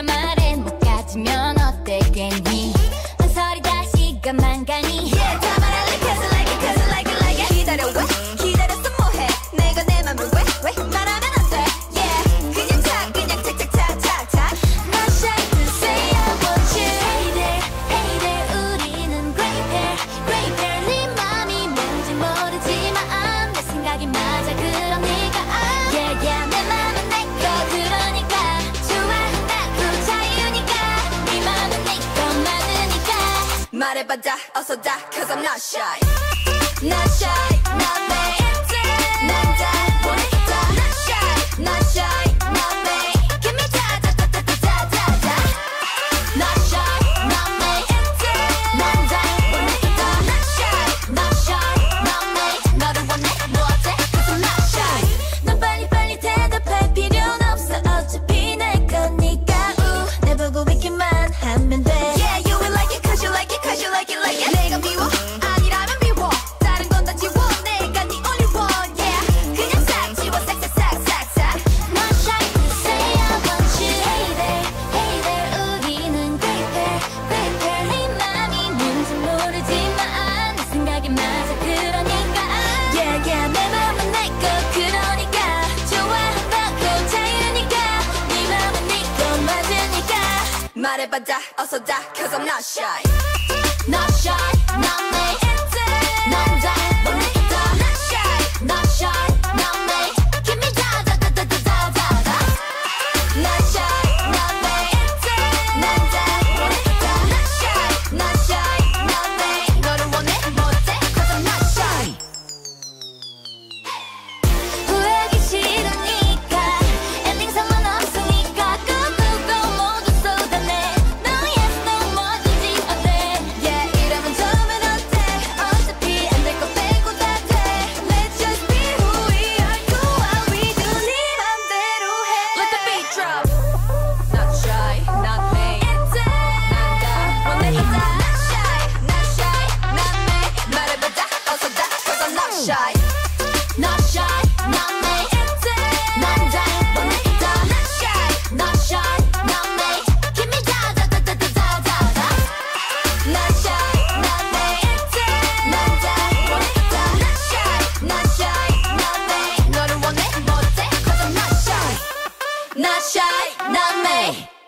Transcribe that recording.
걸 말해 못 가지면 어때 괜히 한 소리 다시 가만 가니 Yeah, time I like it, cause I like it, cause I like it, like it 기다려, what? 말해봐 다 어서 다 Cause I'm not shy. Not shy. 말해봐 다 어서 다 Cause I'm not shy. Not shy, not not shy, not me.